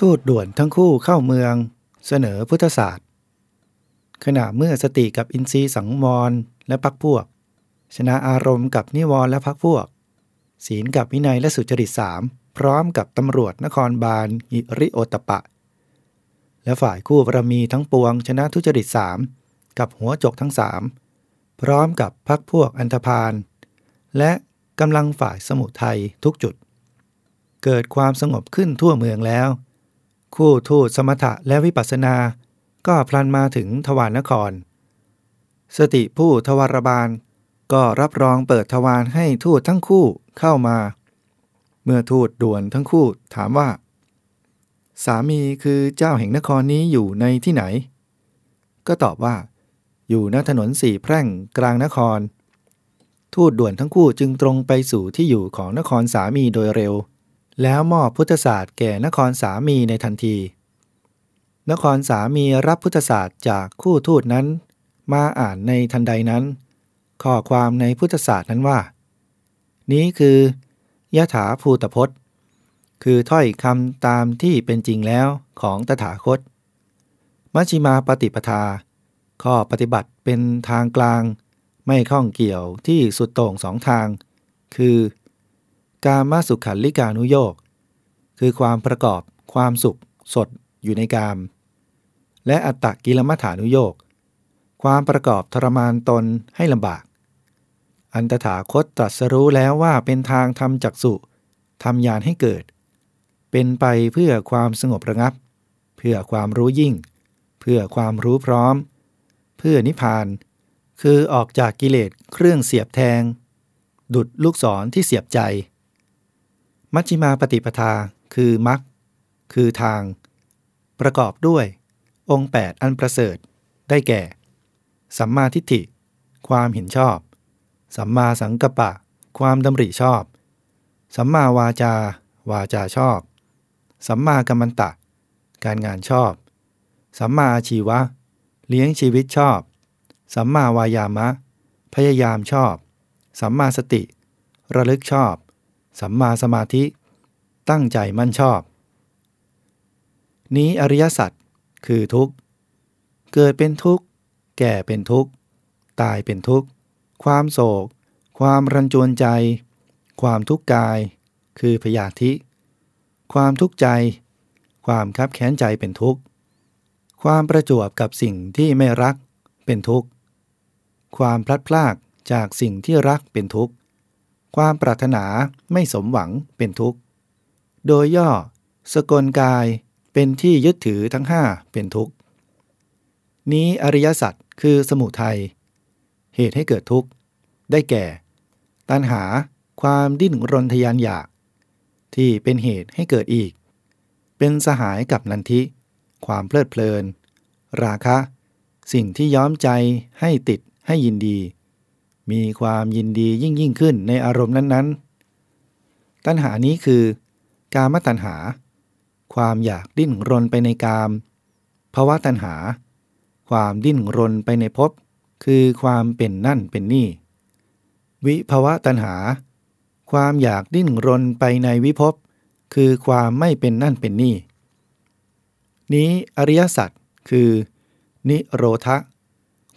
ทูตด่วนทั้งคู่เข้าเมือง เสนอพุทธศาสตร์ ขณะเมื่อสติกับอินทรีย์สังวรและพักพวก ชนะอารมณ์กับนิวรณ์และพักพวก ศีลกับวินัยและสุจริตสามพร้อมกับตำรวจนครบาลอิริโอตปะ และฝ่ายคู่บารมีทั้งปวงชนะทุจริตสามกับหัวจกทั้งสามพร้อมกับพักพวกอันธพาลและกำลังฝ่ายสมุทัยทุกจุด เกิดความสงบขึ้นทั่วเมืองแล้ว คู่ทูตสมถะและวิปัสสนา ก็พลันมาถึงทวารนคร สติผู้ทวารบาล ก็รับรองเปิดทวารให้ทูตทั้งคู่เข้ามา เมื่อทูตด่วนทั้งคู่ถามว่า สามีคือเจ้าแห่งนครนี้อยู่ในที่ไหน ก็ตอบว่า อยู่ณถนนสี่แพร่งกลางนคร ทูตด่วนทั้งคู่จึงตรงไปสู่ที่อยู่ของนครสามีโดยเร็ว แล้วมอบพุทธศาสตร์แก่นครสามีในทันที นครสามีรับพุทธศาสตร์จากคู่ทูตนั้น มาอ่านในทันใดนั้น ข้อความในพุทธศาสตร์นั้นว่า นี้คือยถาภูตพจน์ คือถ้อยคำตามที่เป็นจริงแล้วของตถาคต มัชฌิมาปฏิปทา ข้อปฏิบัติเป็นทางกลาง ไม่ข้องเกี่ยวที่สุดโต่งสองทาง คือ การมาสุขันลิกานุโยก คือความประกอบความสุขสดอยู่ในกาม และอัตตกิลมัฐานุโยก ความประกอบทรมานตนให้ลำบาก อันตถาคตตรัสรู้แล้วว่าเป็นทางทำจักสุทำยานให้เกิด เป็นไปเพื่อความสงบระงับ เพื่อความรู้ยิ่ง เพื่อความรู้พร้อม เพื่อนิพพาน คือออกจากกิเลสเครื่องเสียบแทง ดุดลูกศรที่เสียบใจ มัชฌิมาปฏิปทาคือมรรคคือทาง ประกอบด้วย องค์ 8 อันประเสริฐได้แก่ สัมมาทิฏฐิ ความเห็นชอบ สัมมาสังกัปปะ ความดำริชอบ สัมมาวาจา วาจาชอบ สัมมากัมมันตะ การงานชอบ สัมมาอาชีวะ เลี้ยงชีวิตชอบ สัมมาวายามะ พยายามชอบ สัมมาสติ ระลึกชอบ สัมมาสมาธิ ตั้งใจมั่นชอบ นี้อริยสัจคือทุกข์ เกิดเป็นทุกข์ แก่เป็นทุกข์ ตายเป็นทุกข์ ความโศก ความรันจวนใจ ความทุกข์กาย คือพยาธิ ความทุกข์ใจ ความคับแค้นใจเป็นทุกข์ ความประจวบกับสิ่งที่ไม่รักเป็นทุกข์ ความพลัดพรากจากสิ่งที่รักเป็นทุกข์ ความปรารถนาไม่สมหวังเป็นทุกข์ โดยย่อ สกลกายเป็นที่ยึดถือทั้งห้าเป็นทุกข์ นี้อริยสัจ คือสมุทัยเหตุให้เกิดทุกข์ ได้แก่ ตัณหาความดิ้นรนทยานอยาก ที่เป็นเหตุให้เกิดอีก เป็นสหายกับนันทิ ความเพลิดเพลิน ราคะ สิ่งที่ย้อมใจให้ติดให้ยินดี มีความยินดียิ่งยิ่งขึ้นในอารมณ์นั้นๆ ตัณหานี้คือ กามตัณหา ความอยากดิ้นรนไปในกามภาวะตัณหา ความดิ้นรนไปในภพคือความเป็นนั่นเป็นนี่ วิภาวะตัณหา ความอยากดิ้นรนไปในวิภพคือความไม่เป็นนั่นเป็นนี่ นี้อริยสัจคือ นิโรธะ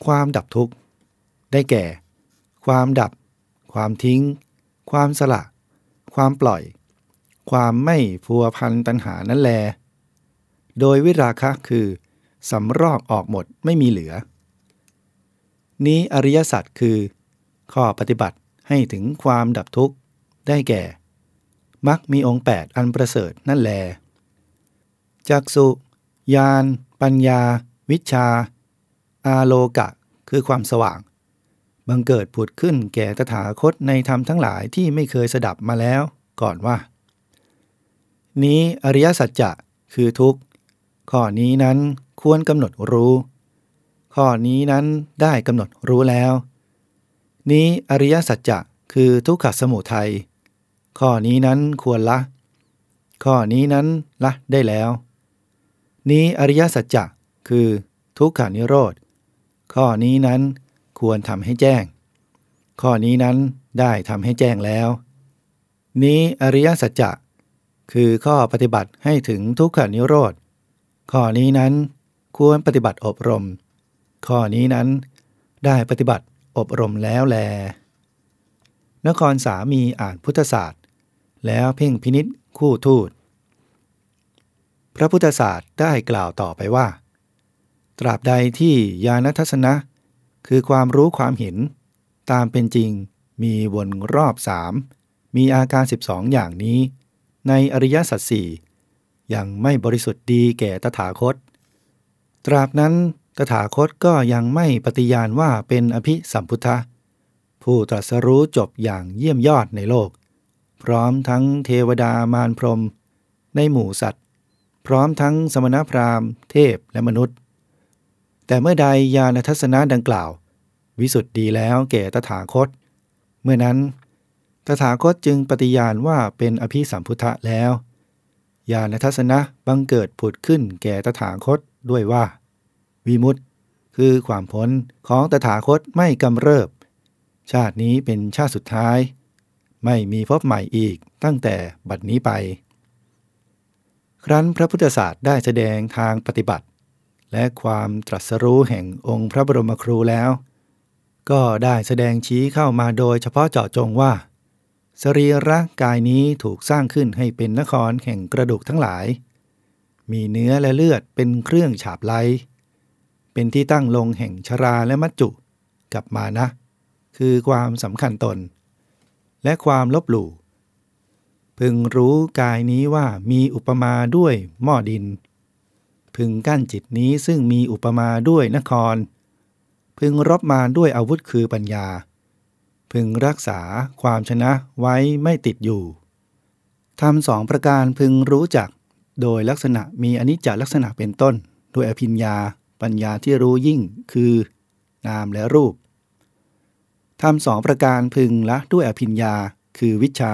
ความดับทุกข์ ได้แก่ ความดับ ความทิ้ง ความสละ ความปล่อย ความไม่พัวพันตัณหานั่นแล โดยวิราคะคือ สำรอกออกหมดไม่มีเหลือ นี้อริยสัจคือ ข้อปฏิบัติให้ถึงความดับทุกข์ ได้แก่มักมีองค์ 8 อันประเสริฐนั่นแลจักสุญาณปัญญา วิชา อาโลกะ คือความสว่าง บังเกิดผุดขึ้นแก่ตถาคตในธรรมทั้งหลายที่ไม่เคยสดับมาแล้ว ก่อนว่า นี้อริยสัจจะคือทุกข์ ข้อนี้นั้นควรกำหนดรู้ ข้อนี้นั้นได้กำหนดรู้แล้ว นี้อริยสัจจะคือทุกขสมุทัยข้อนี้นั้นควรละ ข้อนี้นั้นละได้แล้ว นี้อริยสัจจะคือทุกขานิโรธ ข้อนี้นั้นควรทำให้แจ้ง ข้อนี้นั้นได้ทำให้แจ้งแล้ว นี้อริยสัจจะคือข้อปฏิบัติให้ถึงทุกขานิโรธ ข้อนี้นั้นควรปฏิบัติอบรม ข้อนี้นั้นได้ปฏิบัติอบรมแล้วแล นครสามีอ่านพุทธศาสตร์ แล้วเพ่งพินิษคู่ทูต พระพุทธศาสตร์ได้กล่าวต่อไปว่า ตราบใดที่ญาณทัศนะ คือความรู้ความเห็น ตามเป็นจริงมีวนรอบสามมีอาการ 12 อย่างนี้ ในอริยสัจสี่ ยังไม่บริสุทธิ์ดีแก่ตถาคต ตราบนั้นตถาคตก็ยังไม่ปฏิญาณว่าเป็นอภิสัมพุทธะผู้ตรัสรู้จบอย่างเยี่ยมยอดในโลก พร้อมทั้งเทวดามารพรม ในหมู่สัตว์ พร้อมทั้งสมณพราหมณ์ เทพและมนุษย์ แต่เมื่อใดญาณทัศนะดังกล่าว วิสุทธิ์ดีแล้วแก่ตถาคต เมื่อนั้น ตถาคตจึงปฏิญาณว่าเป็นอภิสัมพุทธะแล้ว ญาณทัศนะบังเกิดผุดขึ้นแก่ตถาคตด้วยว่า วิมุตติคือความพ้นของตถาคตไม่กำเริบ ชาตินี้เป็นชาติสุดท้าย ไม่มีพบใหม่อีกตั้งแต่บัดนี้ไป ครั้นพระพุทธศาสตร์ได้แสดงทางปฏิบัติ และความตรัสรู้แห่งองค์พระบรมครูแล้ว ก็ได้แสดงชี้เข้ามาโดยเฉพาะเจาะจงว่า สรีระกายนี้ถูกสร้างขึ้นให้เป็นนครแห่งกระดูกทั้งหลาย มีเนื้อและเลือดเป็นเครื่องฉาบไลเป็นที่ตั้งลงแห่งชราและมัจจุกับมานะ คือความสำคัญตน และความลบหลู่พึงรู้กายนี้ว่ามีอุปมาด้วยหม้อดิน พึงกั้นจิตนี้ซึ่งมีอุปมาด้วยนคร พึงรบมาด้วยอาวุธคือปัญญา พึงรักษาความชนะไว้ไม่ติดอยู่ทำสองประการพึงรู้จัก โดยลักษณะมีอนิจจลักษณะเป็นต้นด้วยอภิญญา ปัญญาที่รู้ยิ่งคือ นามและรูปทำสองประการพึงละด้วยอภิญญา คือวิชา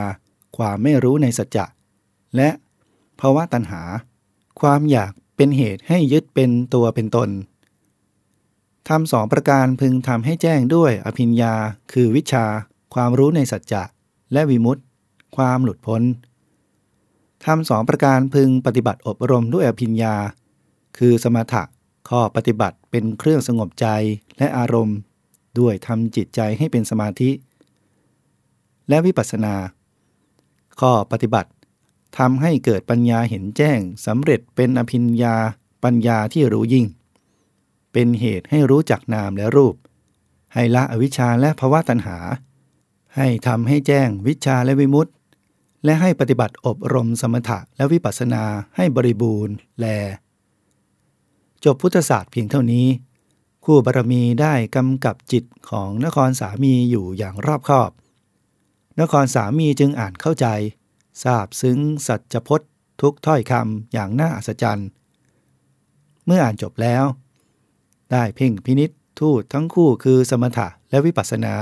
ความไม่รู้ในสัจจะ และภาวะตัณหา ความอยากเป็นเหตุให้ยึดเป็นตัวเป็นตน ทำสองประการพึงทำให้แจ้งด้วยอภิญญา คือวิชา ความรู้ในสัจจะ และวิมุตติ ความหลุดพ้นทำสองประการพึงปฏิบัติอบรมด้วยอภิญญา คือสมถะข้อปฏิบัติเป็นเครื่องสงบใจและอารมณ์ ด้วยทำจิตใจให้เป็นสมาธิ และวิปัสสนา ข้อปฏิบัติทำให้เกิดปัญญาเห็นแจ้งสำเร็จเป็นอภิญญาปัญญาที่รู้ยิ่ง เป็นเหตุให้รู้จักนามและรูป ให้ละอวิชชาและภวะตัณหา ให้ทำให้แจ้งวิชาและวิมุตติ และให้ปฏิบัติอบรมสมถะและวิปัสสนาให้บริบูรณ์ แล จบพุทธศาสตร์เพียงเท่านี้ คู่บารมีได้กำกับจิตของนครสามีอยู่อย่างรอบคอบ นครสามีจึงอ่านเข้าใจทราบซึ้งสัจพจน์ ทุกถ้อยคำอย่างน่าอัศจรรย์ เมื่ออ่านจบแล้ว ได้เพ่งพินิษทูตทั้งคู่คือสมถะและวิปัสสนา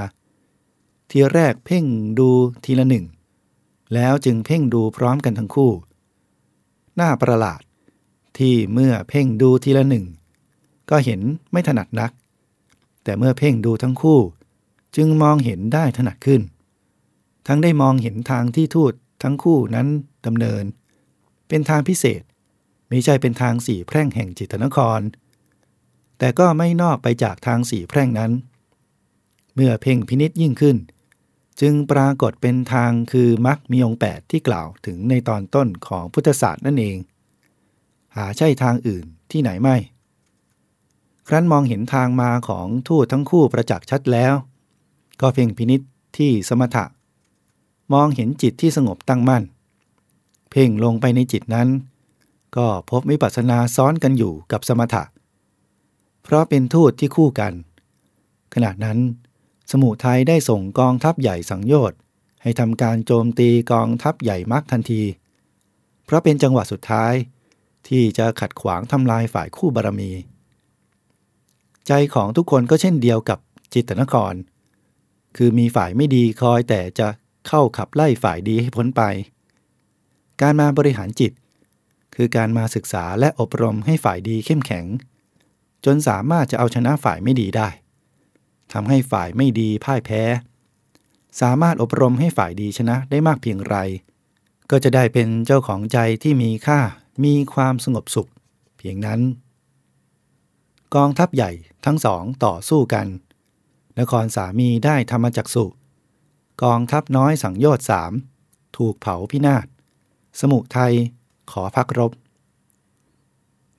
ทีแรกเพ่งดูทีละหนึ่ง แล้วจึงเพ่งดูพร้อมกันทั้งคู่ หน้าประหลาด ที่เมื่อเพ่งดูทีละหนึ่ง ก็เห็นไม่ถนัดนัก แต่เมื่อเพ่งดูทั้งคู่ จึงมองเห็นได้ถนัดขึ้น ทั้งได้มองเห็นทางที่ทูตทั้งคู่นั้นดำเนิน เป็นทางพิเศษไม่ใช่เป็นทางสี่แพร่งแห่งจิตนคร แต่ก็ไม่นอกไปจากทางสี่แพร่งนั้น เมื่อเพ่งพินิษยิ่งขึ้น จึงปรากฏเป็นทางคือมรรคมีองแปดที่กล่าวถึงในตอนต้นของพุทธศาสตร์นั่นเอง หาใช่ทางอื่นที่ไหนไม่ ครั้นมองเห็นทางมาของทูตทั้งคู่ประจักษ์ชัดแล้ว ก็เพ่งพินิษที่สมถะ มองเห็นจิตที่สงบตั้งมั่น เพ่งลงไปในจิตนั้น ก็พบวิปัสสนาซ้อนกันอยู่กับสมถะ เพราะเป็นทูตที่คู่กัน ขณะนั้น สมุทัยได้ส่งกองทัพใหญ่สังโยชน์ให้ทำการโจมตีกองทัพใหญ่มักทันที เพราะเป็นจังหวะสุดท้าย ที่จะขัดขวางทำลายฝ่ายคู่บารมี ใจของทุกคนก็เช่นเดียวกับจิตนคร คือมีฝ่ายไม่ดีคอยแต่จะเข้าขับไล่ฝ่ายดีให้พ้นไป การมาบริหารจิต คือการมาศึกษาและอบรมให้ฝ่ายดีเข้มแข็ง จนสามารถจะเอาชนะฝ่ายไม่ดีได้ทำให้ฝ่ายไม่ดีพ่ายแพ้ สามารถอบรมให้ฝ่ายดีชนะได้มากเพียงไร ก็จะได้เป็นเจ้าของใจที่มีค่ามีความสงบสุข เพียงนั้น กองทัพใหญ่ทั้งสองต่อสู้กัน นครสามีได้ธรรมจักสุกองทัพน้อยสังโยชน์สามถูกเผาพินาศสมุทัยขอพักรบ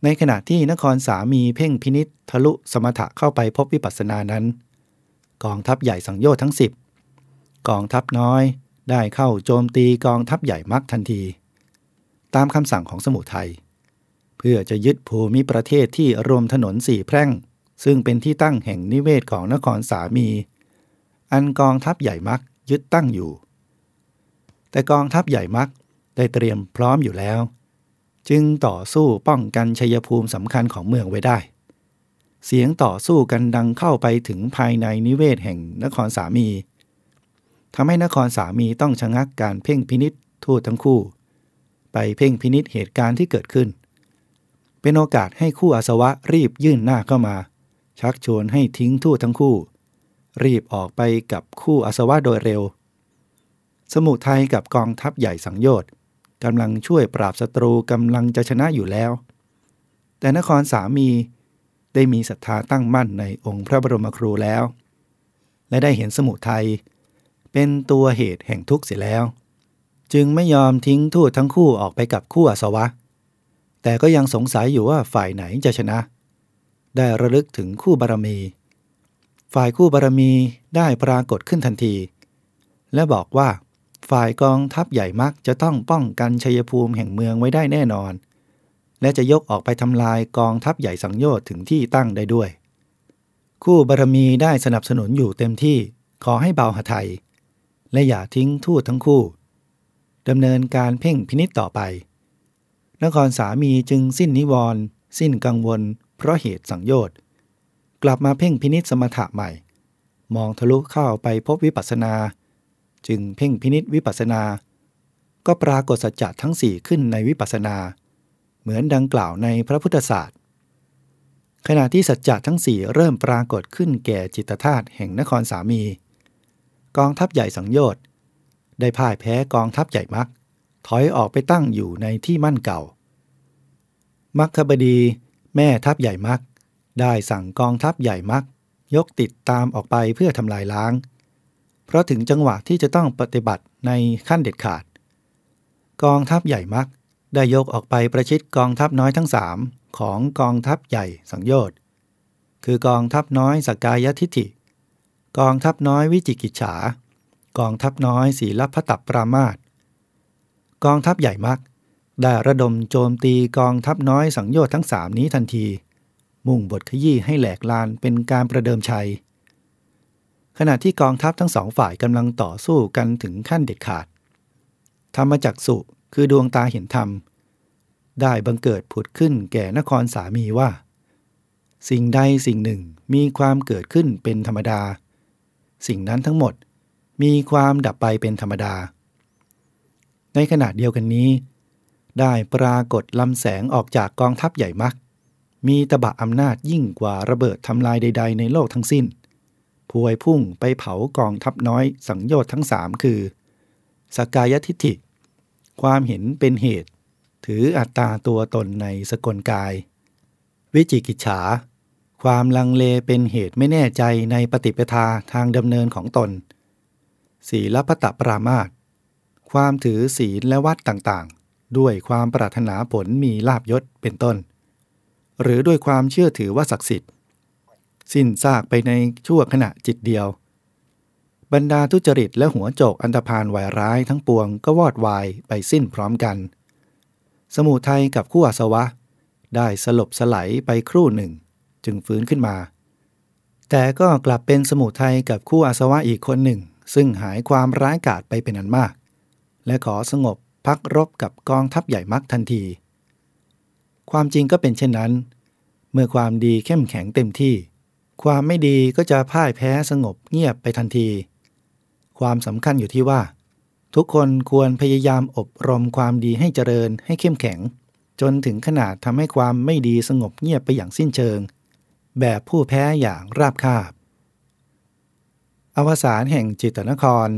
ในขณะที่นครสามีเพ่งพินิษทะลุสมถะเข้าไปพบวิปัสสนานั้น กองทัพใหญ่สังโยชน์ทั้งสิบกองทัพน้อยได้เข้าโจมตีกองทัพใหญ่มักทันที ตามคำสั่งของสมุทัยเพื่อจะยึดภูมิประเทศที่รวมถนนสี่แพร่ง ซึ่งเป็นที่ตั้งแห่งนิเวศของนครสามี อันกองทัพใหญ่มักยึดตั้งอยู่ แต่กองทัพใหญ่มักได้เตรียมพร้อมอยู่แล้ว จึงต่อสู้ป้องกันชัยภูมิสำคัญของเมืองไว้ได้ เสียงต่อสู้กันดังเข้าไปถึงภายในนิเวศแห่งนครสามีทำให้นครสามีต้องชะงักการเพ่งพินิษทูตทั้งคู่ ไปเพ่งพินิษเหตุการณ์ที่เกิดขึ้น เป็นโอกาสให้คู่อาสวะรีบยื่นหน้าเข้ามา ชักชวนให้ทิ้งทูตทั้งคู่ รีบออกไปกับคู่อาสวะโดยเร็ว สมุทัยกับกองทัพใหญ่สังโยชน์ กำลังช่วยปราบศัตรูกำลังจะชนะอยู่แล้ว แต่นครสามีได้มีศรัทธาตั้งมั่นในองค์พระบรมครูแล้ว และได้เห็นสมุทัยเป็นตัวเหตุแห่งทุกข์เสียแล้ว จึงไม่ยอมทิ้งทูตทั้งคู่ออกไปกับคู่อาสวะ แต่ก็ยังสงสัยอยู่ว่าฝ่ายไหนจะชนะ ได้ระลึกถึงคู่บารมี ฝ่ายคู่บารมีได้ปรากฏขึ้นทันที และบอกว่า ฝ่ายกองทัพใหญ่มักจะต้องป้องกันชัยภูมิแห่งเมืองไว้ได้แน่นอน และจะยกออกไปทำลายกองทัพใหญ่สังโยชน์ถึงที่ตั้งได้ด้วย คู่บารมีได้สนับสนุนอยู่เต็มที่ขอให้เบาหทัยและอย่าทิ้งทูตทั้งคู่ดำเนินการเพ่งพินิษต่อไป นครสามีจึงสิ้นนิวรณ์สิ้นกังวล เพราะเหตุสังโยชน์กลับมาเพ่งพินิษสมถะใหม่ มองทะลุเข้าไปพบวิปัสนา จึงเพ่งพินิษวิปัสนา ก็ปรากฏสัจจะทั้งสี่ขึ้นในวิปัสนา เหมือนดังกล่าวในพระพุทธศาสตร์ ขณะที่สัจจะทั้งสี่เริ่มปรากฏขึ้นแก่จิตธาตุแห่งนครสามี กองทัพใหญ่สังโยชน์ได้พ่ายแพ้กองทัพใหญ่มักถอยออกไปตั้งอยู่ในที่มั่นเก่า มัคคบดีแม่ทัพใหญ่มักได้สั่งกองทัพใหญ่มักยกติดตามออกไปเพื่อทำลายล้าง เพราะถึงจังหวะที่จะต้องปฏิบัติในขั้นเด็ดขาด กองทัพใหญ่มักได้ยกออกไปประชิดกองทัพน้อยทั้งสามของกองทัพใหญ่สังโยชน์คือกองทัพน้อยสกายทิฐิ กองทัพน้อยวิจิกิจฉา กองทัพน้อยศีลพัตปรามาตกองทัพใหญ่มักได้ระดมโจมตีกองทัพน้อยสังโยชน์ทั้งสามนี้ทันที มุ่งบทขยี้ให้แหลกลานเป็นการประเดิมชัย ขณะที่กองทัพทั้งสองฝ่ายกำลังต่อสู้กันถึงขั้นเด็ดขาด ธรรมจักสุคือดวงตาเห็นธรรม ได้บังเกิดผุดขึ้นแก่นครสามีว่า สิ่งใดสิ่งหนึ่งมีความเกิดขึ้นเป็นธรรมดา สิ่งนั้นทั้งหมดมีความดับไปเป็นธรรมดา ในขณะเดียวกันนี้ ได้ปรากฏลำแสงออกจากกองทัพใหญ่มัก มีตบะอำนาจยิ่งกว่าระเบิดทำลายใด ๆ ในโลกทั้งสิ้น พวยพุ่งไปเผากองทัพน้อยสังโยชน์ทั้งสามคือ สกายทิฏฐิ ความเห็นเป็นเหตุ ถืออัตตาตัวตนในสกลกาย วิจิกิจฉา ความลังเลเป็นเหตุไม่แน่ใจในปฏิปทาทางดำเนินของตน ศีลพตปรามาตความถือศีลและวัดต่างๆ ด้วยความปรารถนาผลมีลาบยศเป็นต้น หรือด้วยความเชื่อถือว่าศักดิ์สิทธิ์ สิ้นซากไปในชั่วขณะจิตเดียว บรรดาทุจริตและหัวโจกอันธพาลวายร้ายทั้งปวงก็วอดวายไปสิ้นพร้อมกัน สมุทัยกับคู่อาสวะ ได้สลบสลายไปครู่หนึ่ง จึงฟื้นขึ้นมา แต่ก็กลับเป็นสมุทัยกับคู่อาสวะอีกคนหนึ่ง ซึ่งหายความร้ายกาจไปเป็นอันมาก และขอสงบพักรบกับกองทัพใหญ่มักทันที ความจริงก็เป็นเช่นนั้น เมื่อความดีเข้มแข็งเต็มที่ ความไม่ดีก็จะพ่ายแพ้สงบเงียบไปทันที ความสำคัญอยู่ที่ว่า ทุกคนควรพยายามอบรมความดีให้เจริญให้เข้มแข็ง จนถึงขนาดทำให้ความไม่ดีสงบเงียบไปอย่างสิ้นเชิง แบบผู้แพ้อย่างราบคาบ อวสานแห่งจิตนคร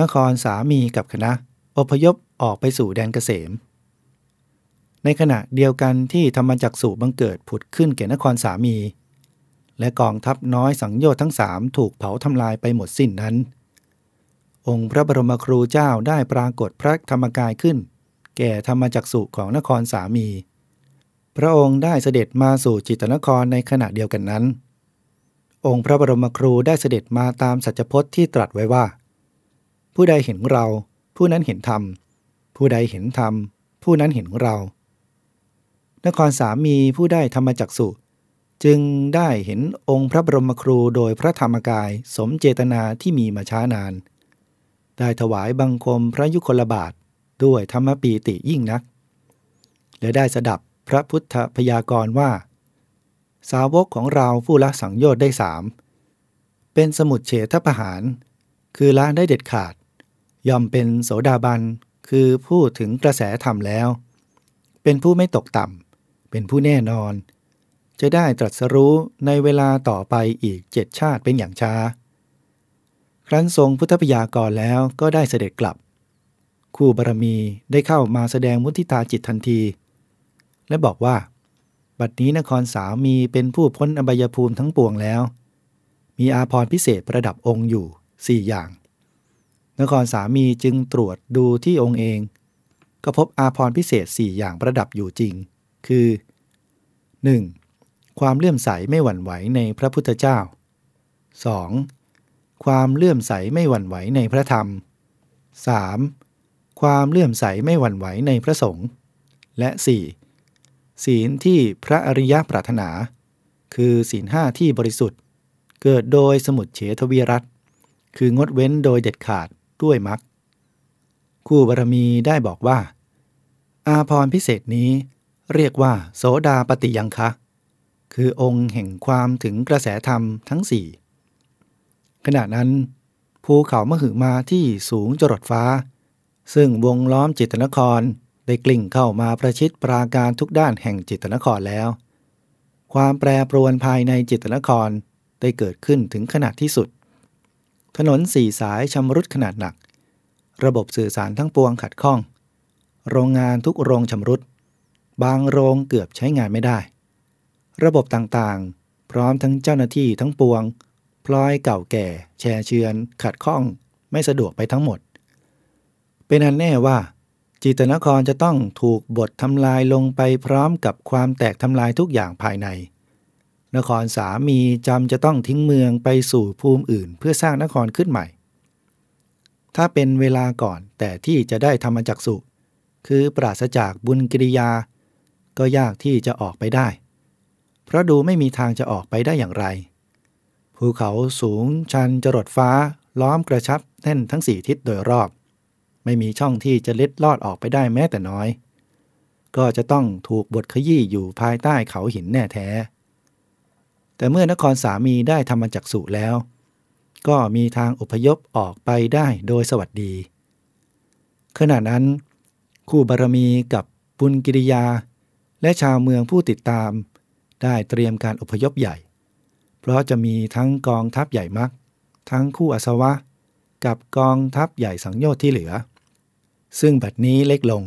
นครสามีกับคณะ อพยพออกไปสู่แดนเกษม ในขณะเดียวกันที่ธรรมจักสุบังเกิดผุดขึ้นแก่นครสามี และกองทัพน้อยสังโยชน์ทั้งสามถูกเผาทำลายไปหมดสิ้นนั้น องค์พระบรมครูเจ้าได้ปรากฏพระธรรมกายขึ้น แก่ธรรมจักสุของนครสามี พระองค์ได้เสด็จมาสู่จิตนครในขณะเดียวกันนั้น องค์พระบรมครูได้เสด็จมาตามสัจพจน์ที่ตรัสไว้ว่า ผู้ใดเห็นเรา ผู้นั้นเห็นธรรม ผู้ใดเห็นธรรม ผู้นั้นเห็นเรานครสามีผู้ได้ธรรมจักสุ จึงได้เห็นองค์พระบรมครูโดยพระธรรมกายสมเจตนาที่มีมาช้านาน ได้ถวายบังคมพระยุคลบาทด้วยธรรมปีติยิ่งนัก และได้สดับพระพุทธพยากรณ์ว่า สาวกของเราผู้ละสังโยชน์ได้สามเป็นสมุดเฉทประหาร คือละได้เด็ดขาด ย่อมเป็นโสดาบันคือพูดถึงกระแสธรรมแล้ว เป็นผู้ไม่ตกต่ำเป็นผู้แน่นอน จะได้ตรัสรู้ในเวลาต่อไปอีกเจ็ดชาติเป็นอย่างช้า ครั้นทรงพุทธพยากรแล้วก็ได้เสด็จกลับ คู่บารมีได้เข้ามาแสดงมุทิตาจิตทันที และบอกว่า บัดนี้นครสามีเป็นผู้พ้นอบายภูมิทั้งปวงแล้ว มีอาพรพิเศษประดับองค์อยู่สี่อย่าง นครสามีจึงตรวจดูที่องค์เอง ก็พบอาพรพิเศษสี่อย่างประดับอยู่จริง คือ 1. ความเลื่อมใสไม่หวั่นไหวในพระพุทธเจ้า 2. ความเลื่อมใสไม่หวั่นไหวในพระธรรม 3. ความเลื่อมใสไม่หวั่นไหวในพระสงฆ์และ 4. ศีลที่พระอริยปรารถนา คือศีลห้าที่บริสุทธิ์ เกิดโดยสมุดเฉทวีรัตคืองดเว้นโดยเด็ดขาดด้วยมักคู่บารมีได้บอกว่า อาพรพิเศษนี้เรียกว่า โสดาปฏิยังคะ คือองค์แห่งความถึงกระแสธรรมทั้งสี่ขณะนั้น ภูเขามหึมาที่สูงจรดฟ้า ซึ่งวงล้อมจิตนครได้กลิ่งเข้ามาประชิดปราการทุกด้านแห่งจิตนครแล้ว ความแปรปรวนภายในจิตนครได้เกิดขึ้นถึงขนาดที่สุด ถนนสี่สายชำรุดขนาดหนัก ระบบสื่อสารทั้งปวงขัดข้อง โรงงานทุกโรงชำรุด บางโรงเกือบใช้งานไม่ได้ ระบบต่างๆ พร้อมทั้งเจ้าหน้าที่ทั้งปวง พลอยเก่าแก่ แชร์เชือน ขัดข้อง ไม่สะดวกไปทั้งหมด เป็นอันแน่ว่า จิตนครจะต้องถูกบททำลายลงไปพร้อมกับความแตกทำลายทุกอย่างภายใน นครสามีจำจะต้องทิ้งเมืองไปสู่ภูมิอื่น เพื่อสร้างนครขึ้นใหม่ ถ้าเป็นเวลาก่อนแต่ที่จะได้ธรรมจักสุคือปราศจากบุญกิริยา ก็ยากที่จะออกไปได้ เพราะดูไม่มีทางจะออกไปได้อย่างไร ภูเขาสูงชันจรดฟ้า ล้อมกระชับแน่นทั้งสี่ทิศโดยรอบ ไม่มีช่องที่จะเล็ดลอดออกไปได้แม้แต่น้อย ก็จะต้องถูกบดขยี้อยู่ภายใต้เขาหินแน่แท้ แต่เมื่อนครสามีได้ทำมจากสุแล้ว ก็มีทางอพยพออกไปได้โดยสวัสดี ขณะนั้น คู่บารมีกับปุญกิริยา และชาวเมืองผู้ติดตาม ได้เตรียมการอพยพใหญ่ เพราะจะมีทั้งกองทัพใหญ่มัก ทั้งคู่อสวะ กับกองทัพใหญ่สังโยชน์ที่เหลือ ซึ่งบัดนี้เล็กลง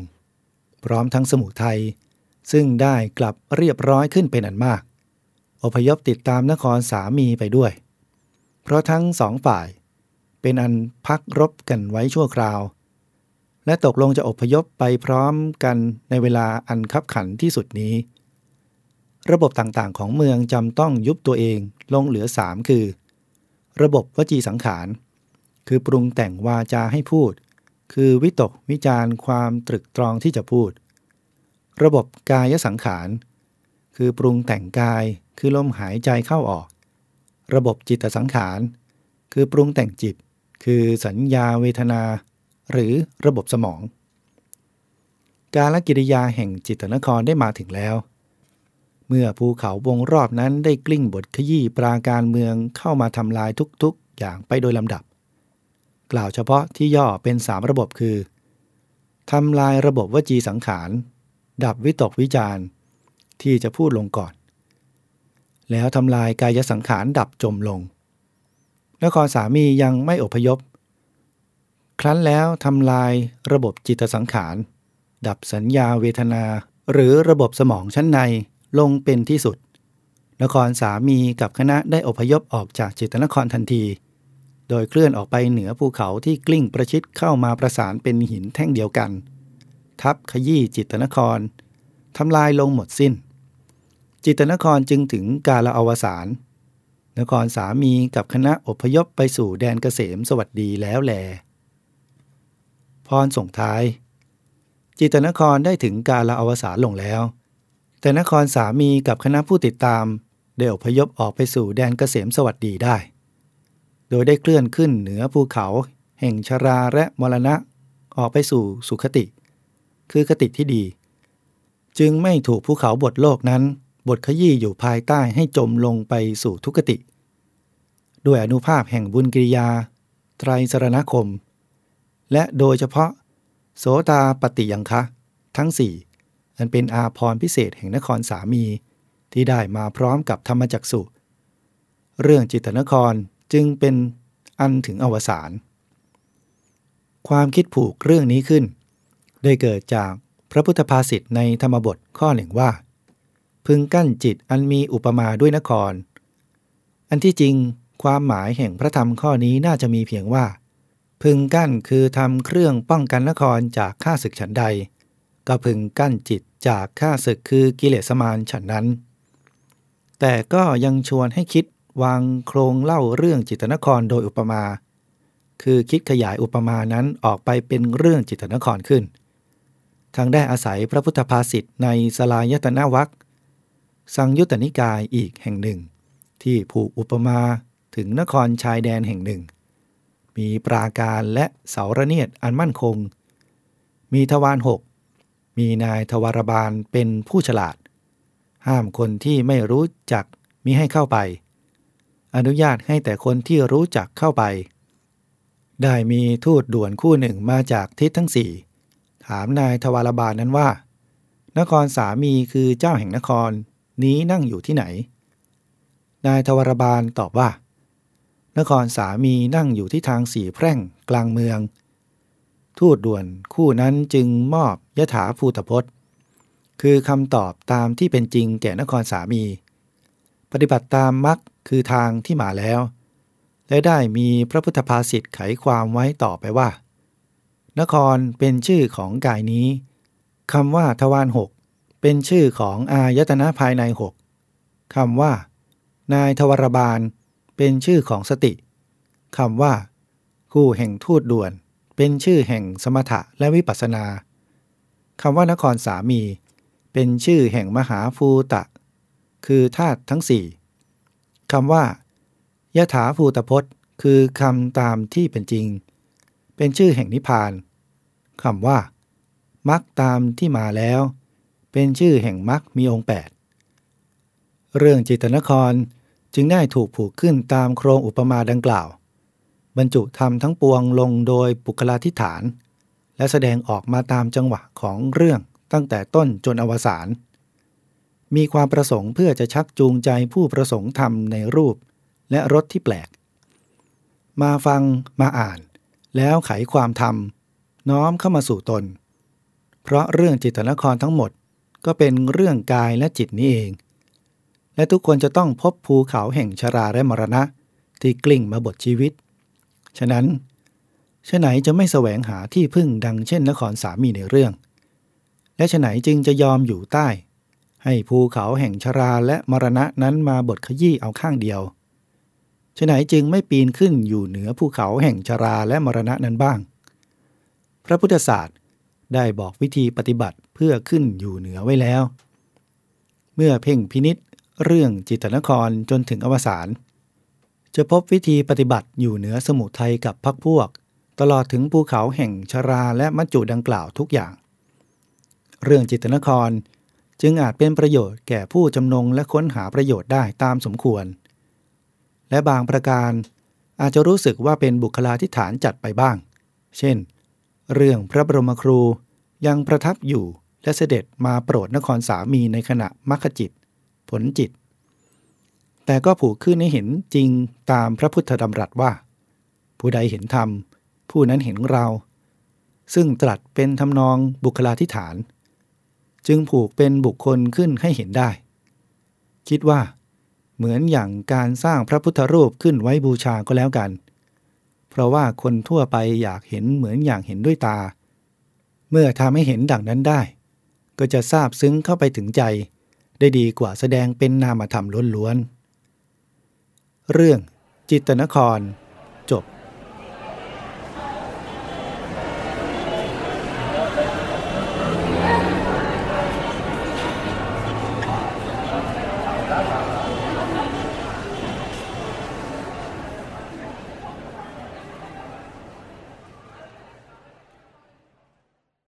พร้อมทั้งสมุทัยซึ่งได้กลับเรียบร้อยขึ้นเป็นอันมาก อพยพติดตามนครสามีไปด้วย เพราะทั้งสองฝ่าย เป็นอันพักรบกันไว้ชั่วคราว และตกลงจะอพยพไปพร้อมกันในเวลาอันคับขันที่สุดนี้ ระบบต่างๆ ของเมืองจำต้องยุบตัวเองลงเหลือ 3 คือ ระบบวจีสังขาร คือปรุงแต่งวาจาให้พูด คือวิตกวิจารความตรึกตรองที่จะพูด ระบบกายสังขาร คือปรุงแต่งกายคือลมหายใจเข้าออก ระบบจิตสังขาร คือปรุงแต่งจิต คือสัญญาเวทนา หรือระบบสมอง การละกิริยาแห่งจิตนครได้มาถึงแล้ว มื่อภูเขาวงรอบนั้นได้กลิ้งบทขยี้ปราการเมืองเข้ามาทำลายทุกๆ อย่างไปโดยลำดับ กล่าวเฉพาะที่ย่อเป็นสามระบบคือทำลายระบบวจีสังขาร ดับวิตกวิจารที่จะพูดลงก่อน แล้วทำลายกายสังขารดับจมลง นครสามียังไม่อพยพ ครั้นแล้วทำลายระบบจิตสังขาร ดับสัญญาเวทนา หรือระบบสมองชั้นใน ลงเป็นที่สุด นครสามีกับคณะได้อพยพออกจากจิตนครทันที โดยเคลื่อนออกไปเหนือภูเขาที่กลิ้งประชิดเข้ามาประสานเป็นหินแท่งเดียวกัน ทับขยี้จิตนครทำลายลงหมดสิ้น จิตนครจึงถึงกาลอวสานนครสามีกับคณะอพยพไปสู่แดนเกษมสวัสดีแล้วแล พรส่งท้าย จิตนครได้ถึงกาลอวสานลงแล้ว แต่นครสามีกับคณะผู้ติดตามได้อพยพออกไปสู่แดนเกษมสวัสดีได้ โดยได้เคลื่อนขึ้นเหนือภูเขาแห่งชราและมรณะออกไปสู่สุขติ คือคติที่ดี จึงไม่ถูกภูเขาบทโลกนั้นบทขยี้อยู่ภายใต้ให้จมลงไปสู่ทุกติ ด้วยอนุภาพแห่งบุญกิริยา ไตรสรณคม และโดยเฉพาะ โสตาปฏิยังคะ ทั้งสี่ อันเป็นอาพรพิเศษแห่งนครสามี ที่ได้มาพร้อมกับธรรมจักสุเรื่องจิตนครจึงเป็นอันถึงอวสานความคิดผูกเรื่องนี้ขึ้น ได้เกิดจากพระพุทธภาษิตในธรรมบทข้อหนึ่งว่า พึงกั้นจิตอันมีอุปมาด้วยนคร อันที่จริงความหมายแห่งพระธรรมข้อนี้น่าจะมีเพียงว่า พึงกั้นคือทำเครื่องป้องกันนครจากข้าศึกฉันใด ก็พึงกั้นจิตจากข้าศึกคือกิเลสมารฉันนั้น แต่ก็ยังชวนให้คิดวางโครงเล่าเรื่องจิตนครโดยอุปมา คือคิดขยายอุปมานั้นออกไปเป็นเรื่องจิตนครขึ้นทางได้อาศัยพระพุทธภาษิตในสลายตนาวัคสังยุตตนิกายอีกแห่งหนึ่ง ที่ผูกอุปมาถึงนครชายแดนแห่งหนึ่ง มีปราการและเสาระเนียดอันมั่นคง มีทวารหก มีนายทวารบาลเป็นผู้ฉลาด ห้ามคนที่ไม่รู้จักมิให้เข้าไป อนุญาตให้แต่คนที่รู้จักเข้าไป ได้มีทูตด่วนคู่หนึ่งมาจากทิศทั้งสี่ถามนายทวารบาลนั้นว่า นครสามีคือเจ้าแห่งนครนี้นั่งอยู่ที่ไหน นายทวารบาลตอบว่า นครสามีนั่งอยู่ที่ทางสีแพร่งกลางเมือง ทูตด่วนคู่นั้นจึงมอบยถาภูตพจน์ คือคำตอบตามที่เป็นจริงแก่นครสามี ปฏิบัติตามมักคือทางที่มาแล้ว และได้มีพระพุทธภาษิตไขความไว้ต่อไปว่า นครเป็นชื่อของกายนี้คำว่าทวารหกเป็นชื่อของอายตนะภายในหกคำว่า นายทวรบาล เป็นชื่อของสติคำว่า คู่แห่งทูตด่วน เป็นชื่อแห่งสมถะและวิปัสนาคำว่านครสามี เป็นชื่อแห่งมหาภูตะ คือธาตุทั้งสี่คำว่ายถาภูตพจน์ คือคำตามที่เป็นจริง เป็นชื่อแห่งนิพพานคำว่ามักตามที่มาแล้ว เป็นชื่อแห่งมรรคมีองค์ 8 เรื่องจิตนครจึงได้ถูกผูกขึ้นตามโครงอุปมาดังกล่าว บรรจุธรรมทั้งปวงลงโดยปุคลาธิฐาน และแสดงออกมาตามจังหวะของเรื่องตั้งแต่ต้นจนอวสานมีความประสงค์เพื่อจะชักจูงใจผู้ประสงค์ทำในรูป และรสที่แปลก มาฟังมาอ่าน แล้วไขความธรรม น้อมเข้ามาสู่ตน เพราะเรื่องจิตนครทั้งหมดก็เป็นเรื่องกายและจิตนี่เอง และทุกคนจะต้องพบภูเขาแห่งชราและมรณะ ที่กลิ่งมาบทชีวิต ฉะนั้นฉะไหนจะไม่แสวงหาที่พึ่งดังเช่นนครสามีในเรื่อง และฉะไหนจึงจะยอมอยู่ใต้ ให้ภูเขาแห่งชราและมรณะนั้นมาบทขยี้เอาข้างเดียวฉะไหนจึงไม่ปีนขึ้นอยู่เหนือภูเขาแห่งชราและมรณะนั้นบ้าง พระพุทธศาสตร์ได้บอกวิธีปฏิบัติเพื่อขึ้นอยู่เหนือไว้แล้ว เมื่อเพ่งพินิษเรื่องจิตนครจนถึงอวสาน จะพบวิธีปฏิบัติอยู่เหนือสมุทัยกับพักพวก ตลอดถึงภูเขาแห่งชราและมัจจุดังกล่าวทุกอย่าง เรื่องจิตนครจึงอาจเป็นประโยชน์แก่ผู้จำนงและค้นหาประโยชน์ได้ตามสมควร และบางประการอาจจะรู้สึกว่าเป็นบุคลาธิฐานจัดไปบ้าง เช่น เรื่องพระบรมครูยังประทับอยู่และเสด็จมาโปรดนครสามีในขณะมัคจิต ผลจิต แต่ก็ผูกขึ้นให้เห็นจริงตามพระพุทธดำรัสว่า ผู้ใดเห็นธรรม ผู้นั้นเห็นเรา ซึ่งตรัสเป็นทำนองบุคลาธิฐาน จึงผูกเป็นบุคคลขึ้นให้เห็นได้ คิดว่า เหมือนอย่างการสร้างพระพุทธรูปขึ้นไว้บูชาก็แล้วกัน เพราะว่าคนทั่วไปอยากเห็นเหมือนอย่างเห็นด้วยตา เมื่อทำให้เห็นดังนั้นได้ ก็จะทราบซึ้งเข้าไปถึงใจ ได้ดีกว่าแสดงเป็นนามธรรมล้วนๆ เรื่องจิตนคร